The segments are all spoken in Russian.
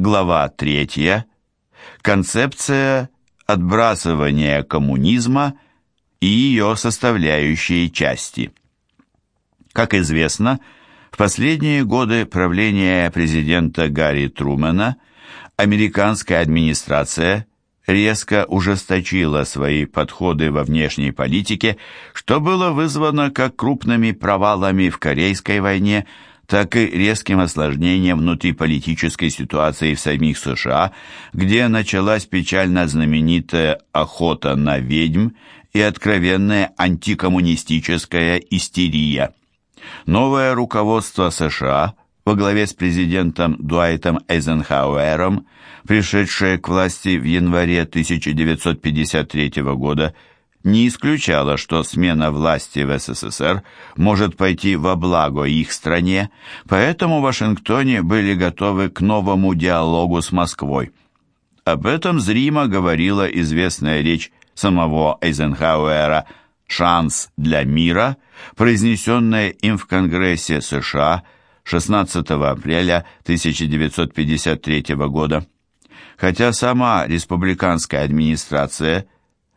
глава 3, концепция отбрасывания коммунизма и ее составляющие части. Как известно, в последние годы правления президента Гарри Трумэна американская администрация резко ужесточила свои подходы во внешней политике, что было вызвано как крупными провалами в Корейской войне, так и резким осложнением внутриполитической ситуации в самих США, где началась печально знаменитая охота на ведьм и откровенная антикоммунистическая истерия. Новое руководство США во главе с президентом Дуайтом Эйзенхауэром, пришедшее к власти в январе 1953 года, не исключало, что смена власти в СССР может пойти во благо их стране, поэтому в Вашингтоне были готовы к новому диалогу с Москвой. Об этом зримо говорила известная речь самого Эйзенхауэра «Шанс для мира», произнесенная им в Конгрессе США 16 апреля 1953 года. Хотя сама республиканская администрация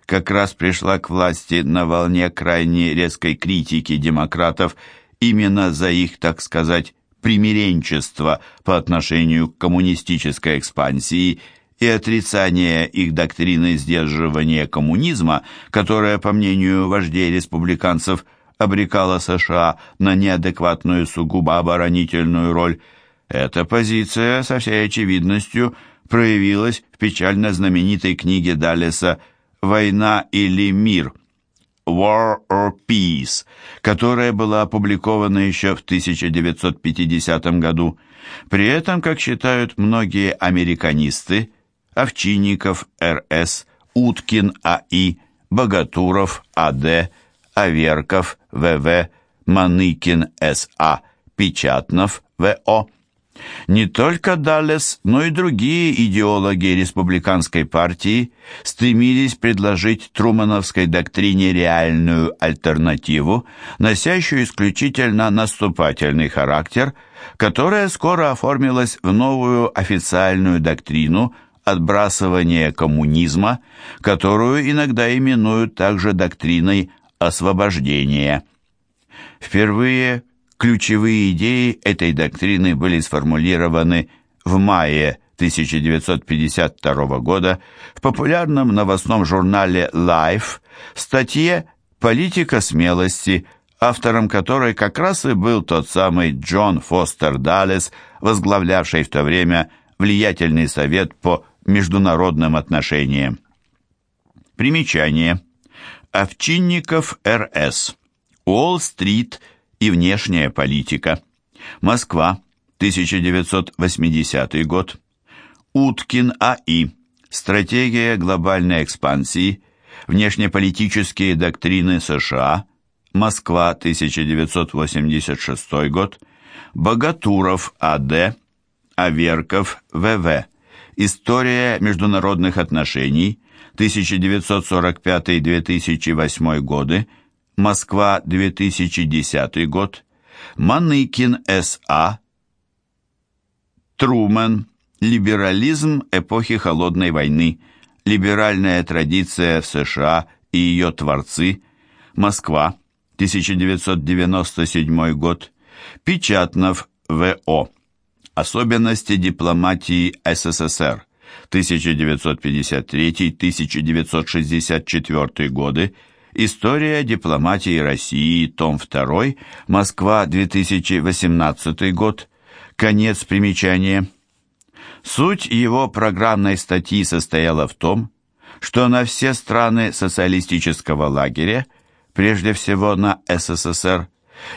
как раз пришла к власти на волне крайне резкой критики демократов именно за их, так сказать, примиренчество по отношению к коммунистической экспансии и отрицание их доктрины сдерживания коммунизма, которая, по мнению вождей республиканцев, обрекала США на неадекватную сугубо оборонительную роль. Эта позиция со всей очевидностью проявилась в печально знаменитой книге Даллеса «Война или мир» War or Peace, которая была опубликована еще в 1950 году. При этом, как считают многие американисты, Овчинников Р.С., Уткин А.И., Богатуров А.Д., Аверков В.В., Маныкин С.А., Печатнов В.О., не только Даллес, но и другие идеологи республиканской партии стремились предложить трумановской доктрине реальную альтернативу, носящую исключительно наступательный характер, которая скоро оформилась в новую официальную доктрину отбрасывания коммунизма, которую иногда именуют также доктриной освобождения. Впервые ключевые идеи этой доктрины были сформулированы в мае 1952 года в популярном новостном журнале Life в статье «Политика смелости», автором которой как раз и был тот самый Джон Фостер Даллес, возглавлявший в то время влиятельный совет по международным отношениям. Примечание. Овчинников Р.С. Уолл-стрит и внешняя политика. Москва, 1980 год. Уткин А.И. Стратегия глобальной экспансии. Внешнеполитические доктрины США. Москва, 1986 год. Богатуров А.Д. Аверков В.В. История международных отношений 1945-2008 годы, Москва, 2010 год, Маныкин С.А., Трумен, либерализм эпохи Холодной войны, либеральная традиция в США и ее творцы, Москва, 1997 год, Печатнов, В.О. Особенности дипломатии СССР 1953-1964 годы. История дипломатии России, том 2, Москва, 2018 год. Конец примечания. Суть его программной статьи состояла в том, что на все страны социалистического лагеря, прежде всего на СССР,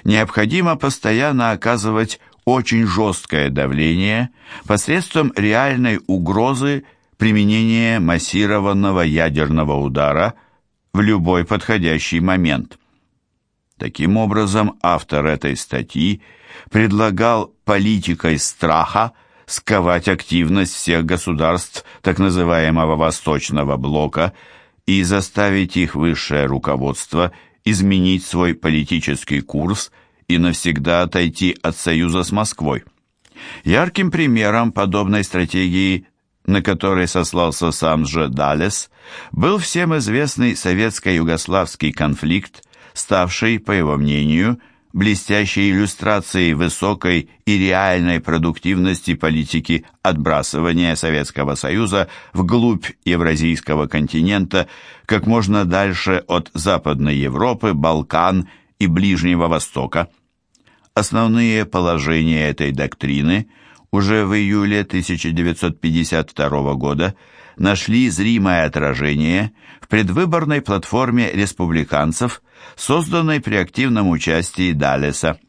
необходимо постоянно оказывать очень жесткое давление посредством реальной угрозы применения массированного ядерного удара в любой подходящий момент. Таким образом, автор этой статьи предлагал политикой страха сковать активность всех государств так называемого Восточного блока и заставить их высшее руководство изменить свой политический курс – и навсегда отойти от союза с Москвой. Ярким примером подобной стратегии, на которой сослался сам же Далес, был всем известный советско-югославский конфликт, ставший, по его мнению, блестящей иллюстрацией высокой и реальной продуктивности политики отбрасывания Советского Союза вглубь Евразийского континента как можно дальше от Западной Европы, Балкан и Ближнего Востока. Основные положения этой доктрины уже в июле 1952 года нашли зримое отражение в предвыборной платформе республиканцев, созданной при активном участии Далеса.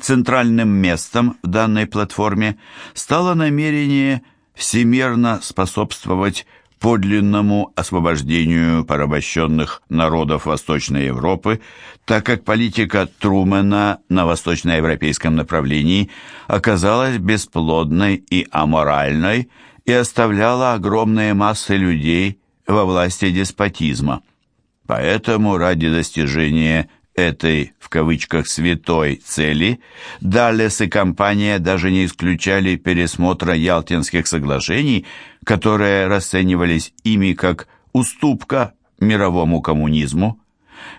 Центральным местом в данной платформе стало намерение всемерно способствовать подлинному освобождению порабощенных народов Восточной Европы, так как политика Трумэна на восточноевропейском направлении оказалась бесплодной и аморальной и оставляла огромные массы людей во власти деспотизма. Поэтому ради достижения этой, в кавычках, «святой» цели, Даллес и компания даже не исключали пересмотра Ялтинских соглашений, которые расценивались ими как уступка мировому коммунизму.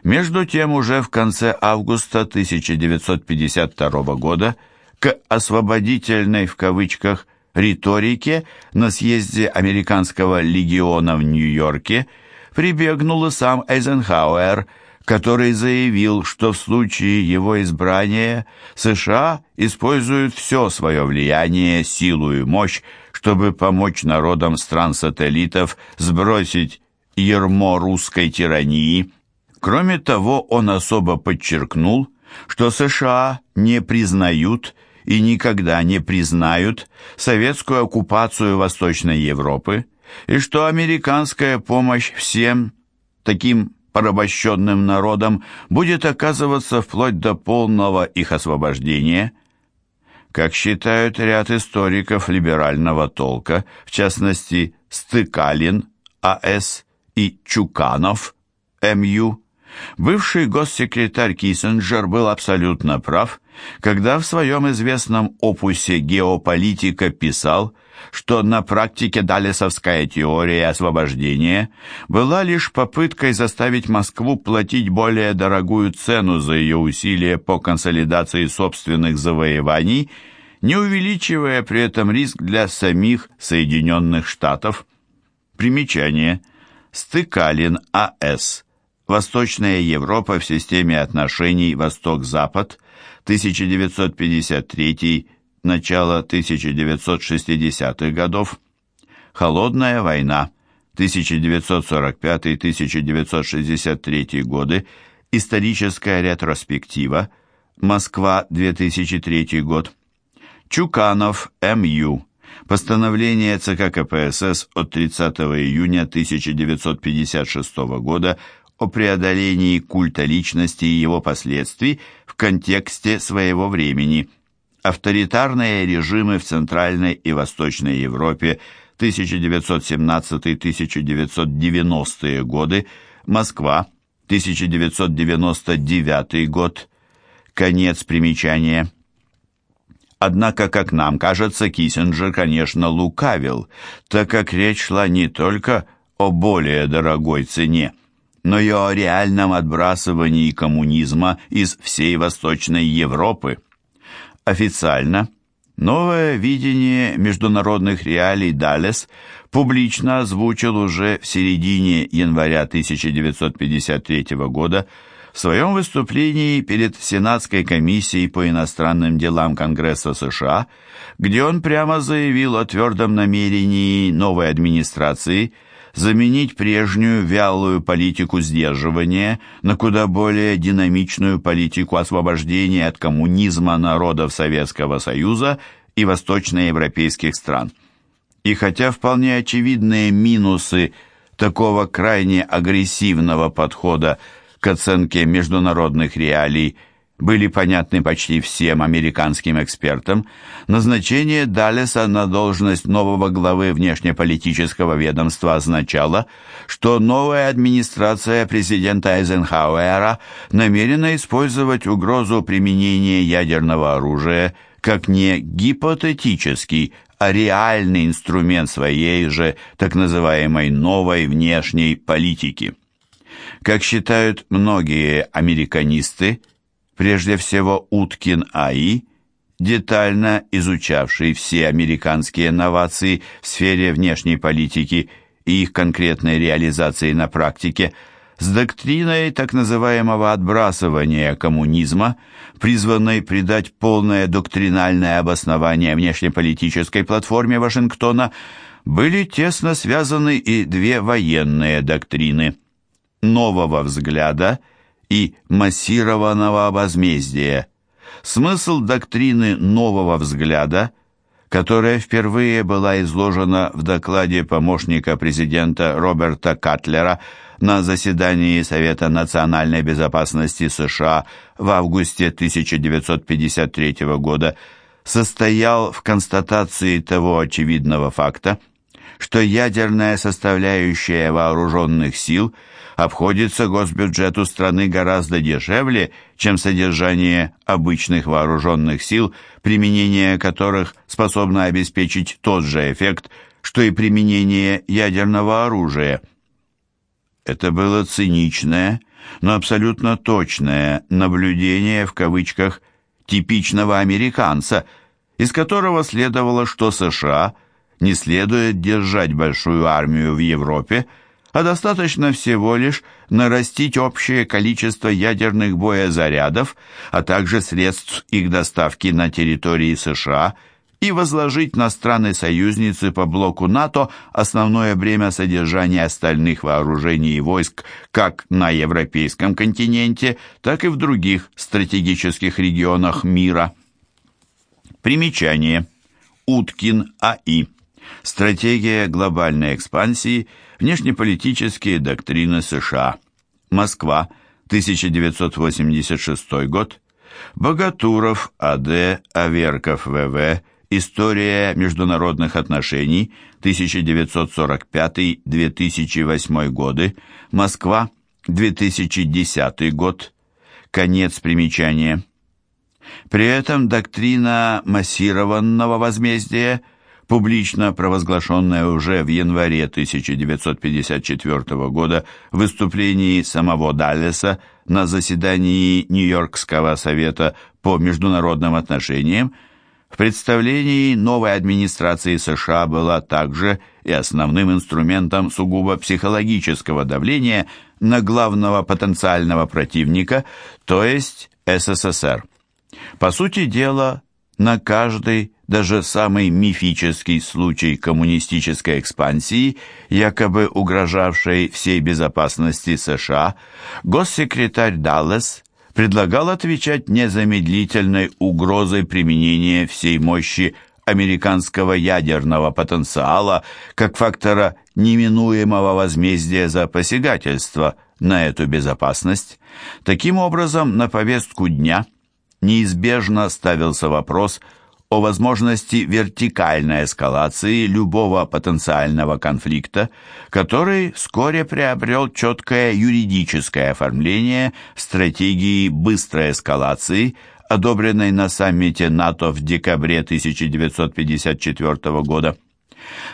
Между тем, уже в конце августа 1952 года к «освободительной» в кавычках риторике на съезде Американского легиона в Нью-Йорке прибегнул и сам Эйзенхауэр – который заявил, что в случае его избрания США используют все свое влияние, силу и мощь, чтобы помочь народам стран-сателлитов сбросить ермо русской тирании. Кроме того, он особо подчеркнул, что США не признают и никогда не признают советскую оккупацию Восточной Европы, и что американская помощь всем таким порабощенным народам будет оказываться вплоть до полного их освобождения. Как считают ряд историков либерального толка, в частности Стыкалин, А.С. и Чуканов, М.Ю., бывший госсекретарь Киссинджер был абсолютно прав, когда в своем известном опусе «Геополитика» писал – что на практике Далесовская теория освобождения была лишь попыткой заставить Москву платить более дорогую цену за ее усилия по консолидации собственных завоеваний, не увеличивая при этом риск для самих Соединенных Штатов. Примечание. Стыкалин А.С. Восточная Европа в системе отношений Восток-Запад, 1953 начала 1960-х годов, Холодная война, 1945-1963 годы, историческая ретроспектива, Москва, 2003 год, Чуканов, М.Ю., Постановление ЦК КПСС от 30 июня 1956 года о преодолении культа личности и его последствий в контексте своего времени – авторитарные режимы в Центральной и Восточной Европе 1917-1990-е годы, Москва, 1999 год, конец примечания. Однако, как нам кажется, Киссинджер, конечно, лукавил, так как речь шла не только о более дорогой цене, но и о реальном отбрасывании коммунизма из всей Восточной Европы. Официально новое видение международных реалий Далес публично озвучил уже в середине января 1953 года в своем выступлении перед Сенатской комиссией по иностранным делам Конгресса США, где он прямо заявил о твердом намерении новой администрации – заменить прежнюю вялую политику сдерживания на куда более динамичную политику освобождения от коммунизма народов Советского Союза и восточноевропейских стран. И хотя вполне очевидные минусы такого крайне агрессивного подхода к оценке международных реалий – были понятны почти всем американским экспертам, назначение Даллеса на должность нового главы внешнеполитического ведомства означало, что новая администрация президента Эйзенхауэра намерена использовать угрозу применения ядерного оружия как не гипотетический, а реальный инструмент своей же так называемой новой внешней политики. Как считают многие американисты, прежде всего Уткин А.И., детально изучавший все американские новации в сфере внешней политики и их конкретной реализации на практике, с доктриной так называемого отбрасывания коммунизма, призванной придать полное доктринальное обоснование внешнеполитической платформе Вашингтона, были тесно связаны и две военные доктрины – нового взгляда и массированного возмездия. Смысл доктрины нового взгляда – которая впервые была изложена в докладе помощника президента Роберта Катлера на заседании Совета национальной безопасности США в августе 1953 года, состоял в констатации того очевидного факта, что ядерная составляющая вооруженных сил обходится госбюджету страны гораздо дешевле, чем содержание обычных вооруженных сил, применение которых способно обеспечить тот же эффект, что и применение ядерного оружия. Это было циничное, но абсолютно точное наблюдение в кавычках типичного американца, из которого следовало, что США – не следует держать большую армию в Европе, а достаточно всего лишь нарастить общее количество ядерных боезарядов, а также средств их доставки на территории США и возложить на страны-союзницы по блоку НАТО основное бремя содержания остальных вооружений и войск как на европейском континенте, так и в других стратегических регионах мира. Примечание. Уткин А.И. Стратегия глобальной экспансии, внешнеполитические доктрины США. Москва, 1986 год. Богатуров, А.Д., Аверков, В.В., История международных отношений, 1945-2008 годы, Москва, 2010 год. Конец примечания. При этом доктрина массированного возмездия – публично провозглашенное уже в январе 1954 года в выступлении самого Даллеса на заседании Нью-Йоркского совета по международным отношениям, в представлении новой администрации США была также и основным инструментом сугубо психологического давления на главного потенциального противника, то есть СССР. По сути дела, на каждый даже самый мифический случай коммунистической экспансии, якобы угрожавшей всей безопасности США, госсекретарь Даллес предлагал отвечать незамедлительной угрозой применения всей мощи американского ядерного потенциала как фактора неминуемого возмездия за посягательство на эту безопасность. Таким образом, на повестку дня неизбежно ставился вопрос – о возможности вертикальной эскалации любого потенциального конфликта, который вскоре приобрел четкое юридическое оформление стратегии быстрой эскалации, одобренной на саммите НАТО в декабре 1954 года.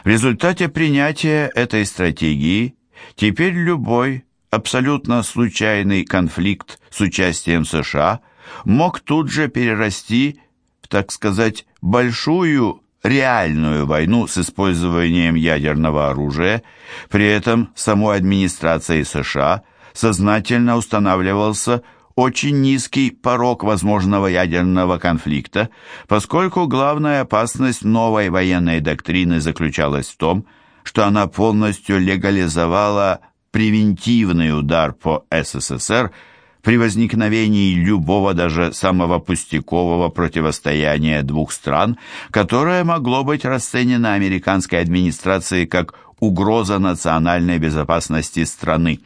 В результате принятия этой стратегии теперь любой абсолютно случайный конфликт с участием США мог тут же перерасти так сказать, большую реальную войну с использованием ядерного оружия, при этом самой администрацией США сознательно устанавливался очень низкий порог возможного ядерного конфликта, поскольку главная опасность новой военной доктрины заключалась в том, что она полностью легализовала превентивный удар по СССР – при возникновении любого даже самого пустякового противостояния двух стран, которое могло быть расценено американской администрацией как угроза национальной безопасности страны.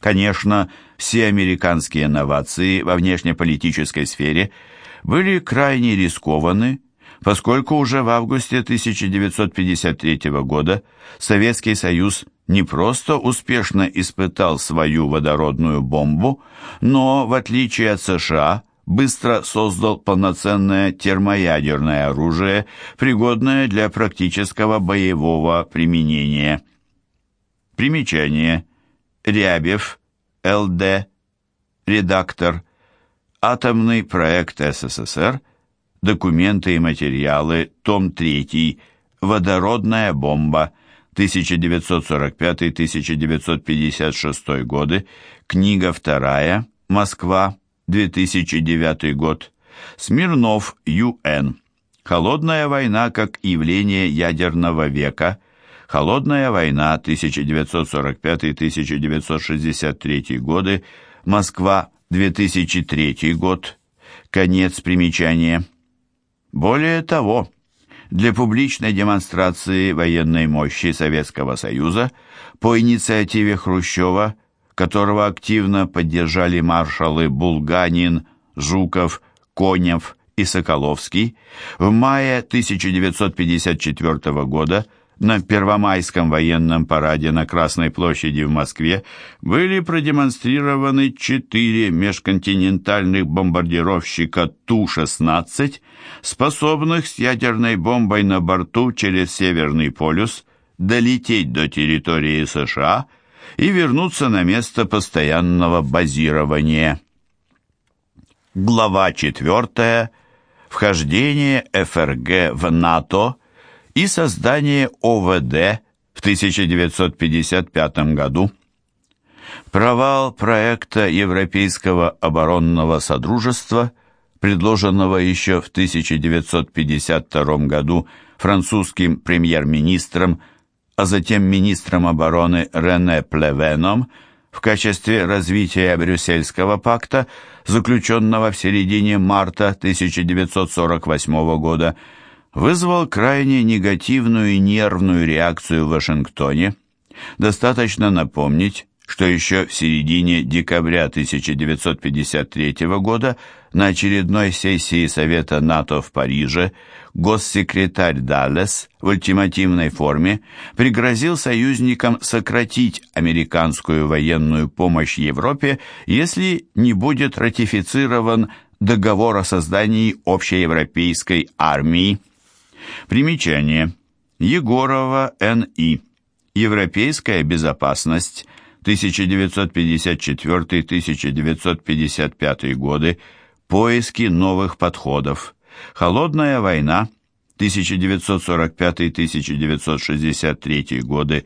Конечно, все американские новации во внешнеполитической сфере были крайне рискованы, поскольку уже в августе 1953 года Советский Союз не просто успешно испытал свою водородную бомбу, но, в отличие от США, быстро создал полноценное термоядерное оружие, пригодное для практического боевого применения. Примечание. Рябев, Л.Д., редактор, Атомный проект СССР, документы и материалы, том 3, Водородная бомба, 1945-1956 годы, книга 2, Москва, 2009 год, Смирнов, Ю.Н. Холодная война как явление ядерного века, Холодная война 1945-1963 годы, Москва, 2003 год, конец примечания. Более того, для публичной демонстрации военной мощи Советского Союза по инициативе Хрущева, которого активно поддержали маршалы Булганин, Жуков, Конев и Соколовский, в мае 1954 года на Первомайском военном параде на Красной площади в Москве были продемонстрированы четыре межконтинентальных бомбардировщика Ту-16, способных с ядерной бомбой на борту через Северный полюс долететь до территории США и вернуться на место постоянного базирования. Глава 4. Вхождение ФРГ в НАТО и создание ОВД в 1955 году. Провал проекта Европейского оборонного содружества, предложенного еще в 1952 году французским премьер-министром, а затем министром обороны Рене Плевеном в качестве развития Брюссельского пакта, заключенного в середине марта 1948 года, вызвал крайне негативную и нервную реакцию в Вашингтоне. Достаточно напомнить, что еще в середине декабря 1953 года на очередной сессии Совета НАТО в Париже госсекретарь Даллес в ультимативной форме пригрозил союзникам сократить американскую военную помощь Европе, если не будет ратифицирован договор о создании общеевропейской армии. Примечание. Егорова Н.И. Европейская безопасность. 1954-1955 годы. Поиски новых подходов. Холодная война. 1945-1963 годы.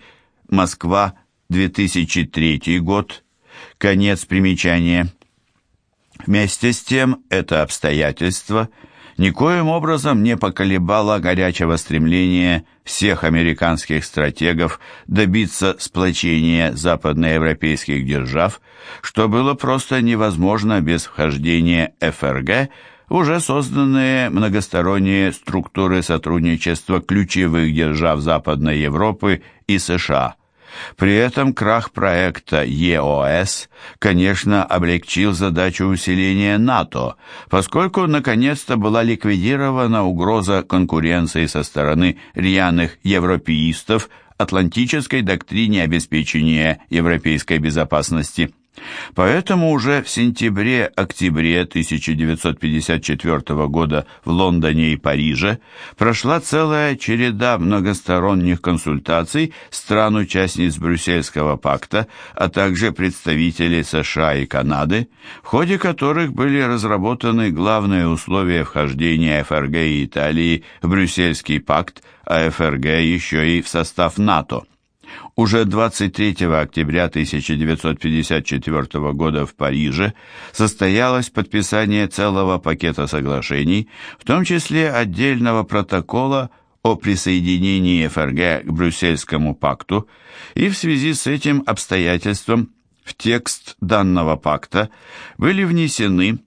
Москва. 2003 год. Конец примечания. Вместе с тем это обстоятельство – никоим образом не поколебало горячего стремления всех американских стратегов добиться сплочения западноевропейских держав, что было просто невозможно без вхождения ФРГ в уже созданные многосторонние структуры сотрудничества ключевых держав Западной Европы и США – при этом крах проекта ЕОС, конечно, облегчил задачу усиления НАТО, поскольку наконец-то была ликвидирована угроза конкуренции со стороны рьяных европеистов атлантической доктрине обеспечения европейской безопасности. Поэтому уже в сентябре-октябре 1954 года в Лондоне и Париже прошла целая череда многосторонних консультаций стран-участниц Брюссельского пакта, а также представителей США и Канады, в ходе которых были разработаны главные условия вхождения ФРГ и Италии в Брюссельский пакт, а ФРГ еще и в состав НАТО. Уже 23 октября 1954 года в Париже состоялось подписание целого пакета соглашений, в том числе отдельного протокола о присоединении ФРГ к Брюссельскому пакту, и в связи с этим обстоятельством в текст данного пакта были внесены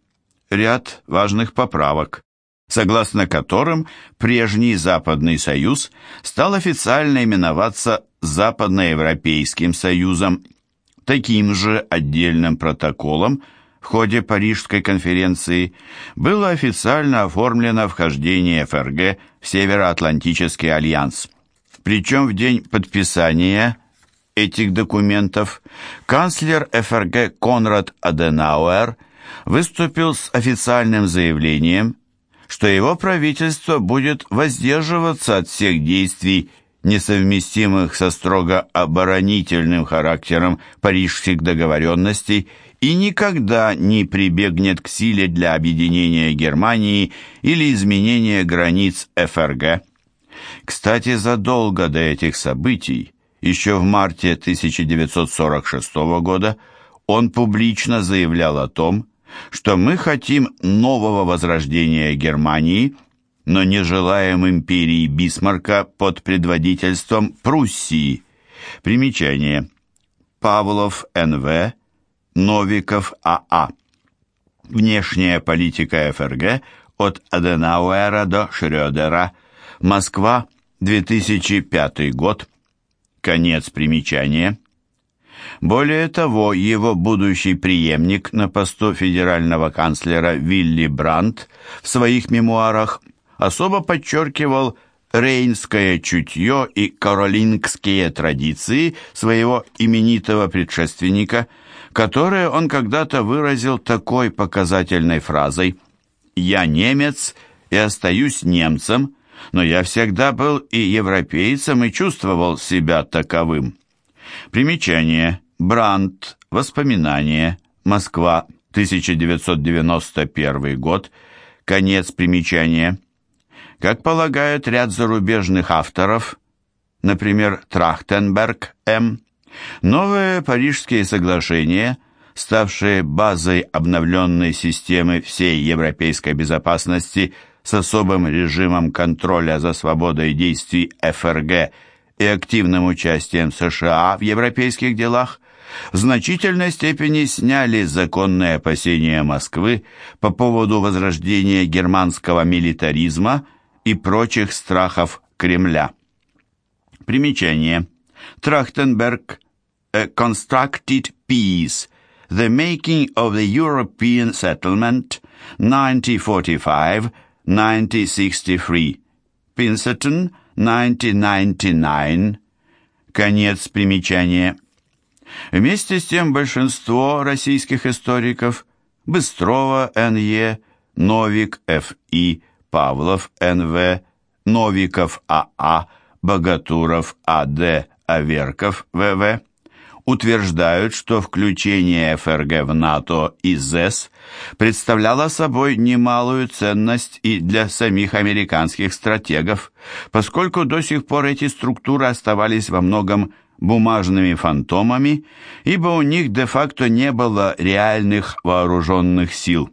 ряд важных поправок, согласно которым прежний Западный Союз стал официально именоваться Западноевропейским Союзом. Таким же отдельным протоколом в ходе Парижской конференции было официально оформлено вхождение ФРГ в Североатлантический альянс. Причем в день подписания этих документов канцлер ФРГ Конрад Аденауэр выступил с официальным заявлением, что его правительство будет воздерживаться от всех действий, несовместимых со строго оборонительным характером парижских договоренностей и никогда не прибегнет к силе для объединения Германии или изменения границ ФРГ. Кстати, задолго до этих событий, еще в марте 1946 года, он публично заявлял о том, что мы хотим нового возрождения Германии, но не желаем империи Бисмарка под предводительством Пруссии. Примечание. Павлов Н.В. Новиков А.А. Внешняя политика ФРГ от Аденауэра до Шрёдера. Москва, 2005 год. Конец примечания. Более того, его будущий преемник на посту федерального канцлера Вилли Брандт в своих мемуарах особо подчеркивал рейнское чутье и каролингские традиции своего именитого предшественника – которое он когда-то выразил такой показательной фразой «Я немец и остаюсь немцем, но я всегда был и европейцем и чувствовал себя таковым». Примечание. Брандт. Воспоминания. Москва. 1991 год. Конец примечания. Как полагают ряд зарубежных авторов, например, Трахтенберг М., Новые Парижские соглашения, ставшие базой обновленной системы всей европейской безопасности с особым режимом контроля за свободой действий ФРГ и активным участием США в европейских делах, в значительной степени сняли законные опасения Москвы по поводу возрождения германского милитаризма и прочих страхов Кремля. Примечание. Трахтенберг. A Constructed Peace, The Making of the European Settlement, 1945-1963, Pinkerton, 1999, конец примечания. Вместе с тем большинство российских историков Быстрова Н.Е., Новик Ф.И., Павлов Н.В., Новиков А.А., Богатуров А.Д., Аверков В.В утверждают, что включение ФРГ в НАТО и ЗЭС представляло собой немалую ценность и для самих американских стратегов, поскольку до сих пор эти структуры оставались во многом бумажными фантомами, ибо у них де-факто не было реальных вооруженных сил.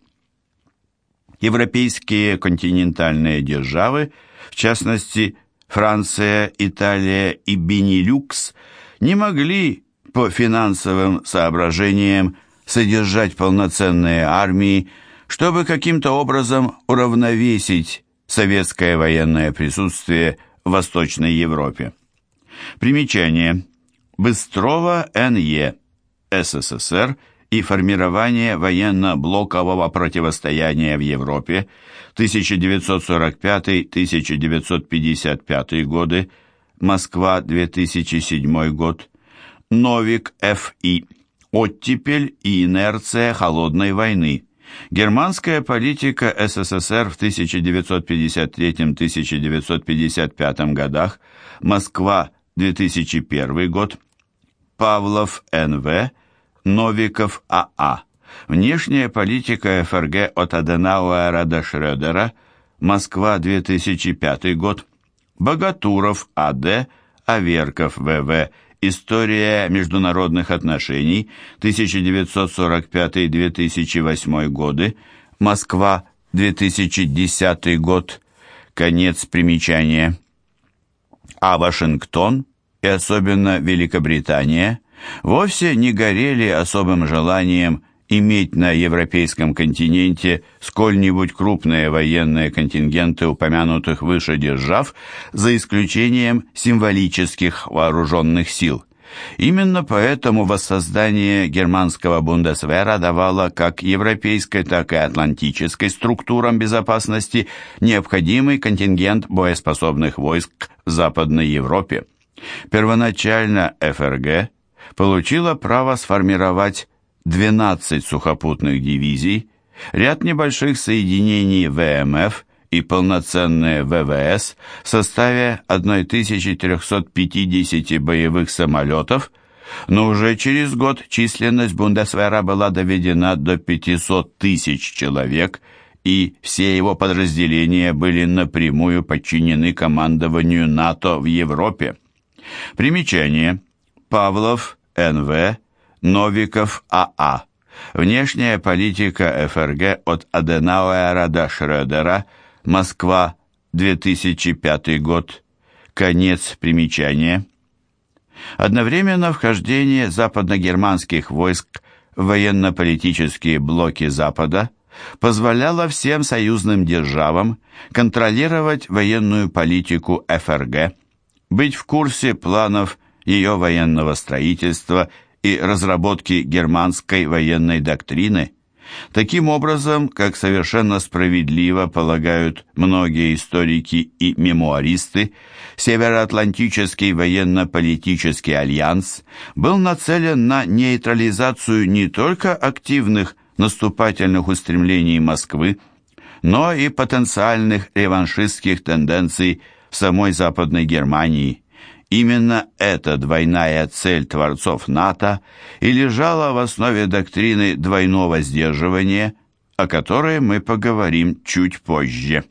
Европейские континентальные державы, в частности Франция, Италия и Бенилюкс, не могли по финансовым соображениям содержать полноценные армии, чтобы каким-то образом уравновесить советское военное присутствие в Восточной Европе. Примечание. Быстрова Н.Е. СССР и формирование военно-блокового противостояния в Европе 1945-1955 годы, Москва, 2007 год, Новик Ф.И. Оттепель и инерция холодной войны. Германская политика СССР в 1953-1955 годах. Москва, 2001 год. Павлов Н.В. Новиков А.А. Внешняя политика ФРГ от Аденауэра до Шрёдера. Москва, 2005 год. Богатуров А.Д. Аверков В.В. История международных отношений, 1945-2008 годы, Москва, 2010 год, конец примечания. А Вашингтон, и особенно Великобритания, вовсе не горели особым желанием иметь на европейском континенте сколь-нибудь крупные военные контингенты упомянутых выше держав, за исключением символических вооруженных сил. Именно поэтому воссоздание германского Бундесвера давало как европейской, так и атлантической структурам безопасности необходимый контингент боеспособных войск в Западной Европе. Первоначально ФРГ получила право сформировать 12 сухопутных дивизий, ряд небольших соединений ВМФ и полноценные ВВС в составе 1350 боевых самолетов, но уже через год численность Бундесвера была доведена до 500 тысяч человек, и все его подразделения были напрямую подчинены командованию НАТО в Европе. Примечание. Павлов, Н.В., Новиков, А.А. Внешняя политика ФРГ от Аденауэра до Шрёдера – Москва, 2005 год. Конец примечания. Одновременно вхождение западногерманских войск в военно-политические блоки Запада позволяло всем союзным державам контролировать военную политику ФРГ, быть в курсе планов ее военного строительства и разработки германской военной доктрины – Таким образом, как совершенно справедливо полагают многие историки и мемуаристы, Североатлантический военно-политический альянс был нацелен на нейтрализацию не только активных наступательных устремлений Москвы, но и потенциальных реваншистских тенденций в самой Западной Германии. Именно эта двойная цель творцов НАТО и лежала в основе доктрины двойного сдерживания, о которой мы поговорим чуть позже.